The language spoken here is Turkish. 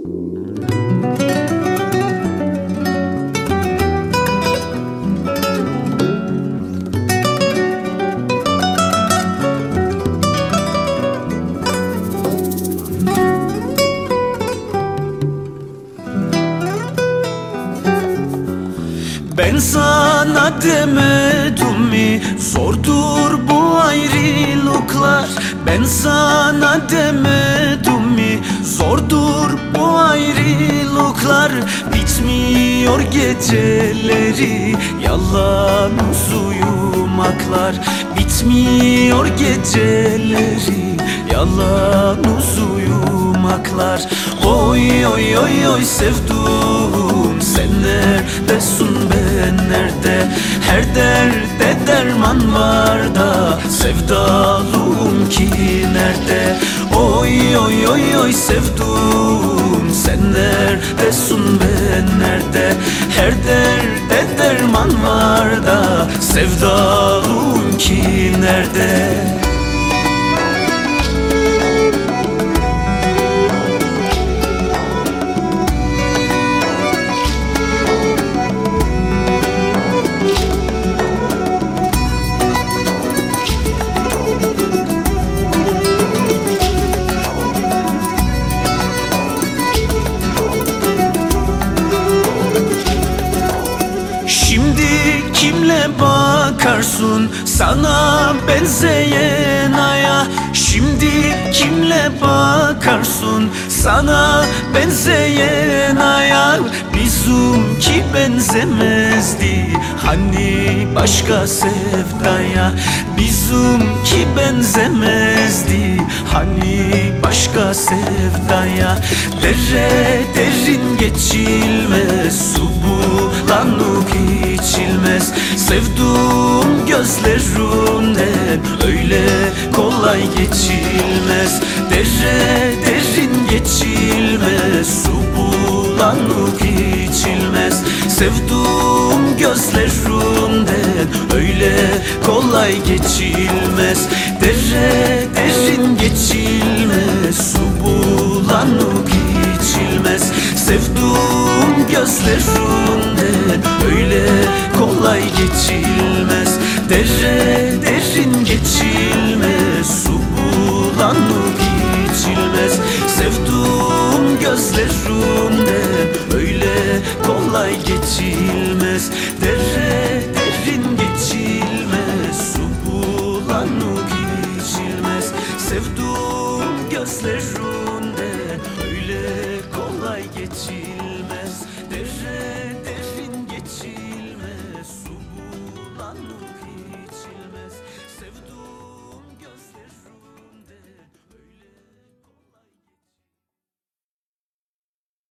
Ben sana demedim mi? Zordur bu ayrılıklar. Ben sana demedim Zordur bu ayrılıklar Bitmiyor geceleri. Yalan uyumaklar Bitmiyor geceleri. Yalan uyumaklar. Oy oy oy oy sevdum Sen neredesin ben nerede? Her derde derman var da Sevdalım ki nerede? Oy oy oy oy sevdum. Sen neredesin ben nerede? Her derde derman var da Sevdalım ki nerede bakarsın sana benzeyen aya? Şimdi kimle bakarsın sana benzeyen aya? Bizimki benzemezdi hani başka sevdaya? Bizimki benzemezdi hani başka sevdaya? Dere derin geçilmez su bulanık içilmez. Sevduğum gözlerinden öyle kolay geçilmez. Dere derin geçilmez su bulanık içilmez. Sevduğum gözlerinden öyle kolay geçilmez. Dere derin geçilmez su bulanık içilmez. Sevduğum öyle Kolay geçilmez Dere derin geçilmez Su bulanıp geçilmez. Sevduğum gözlerumde Böyle kolay geçilmez. Dere derin geçilmez Su bulanıp geçilmez. Sevduğum gözlerumde